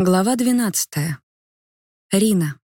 Глава 12. Рина.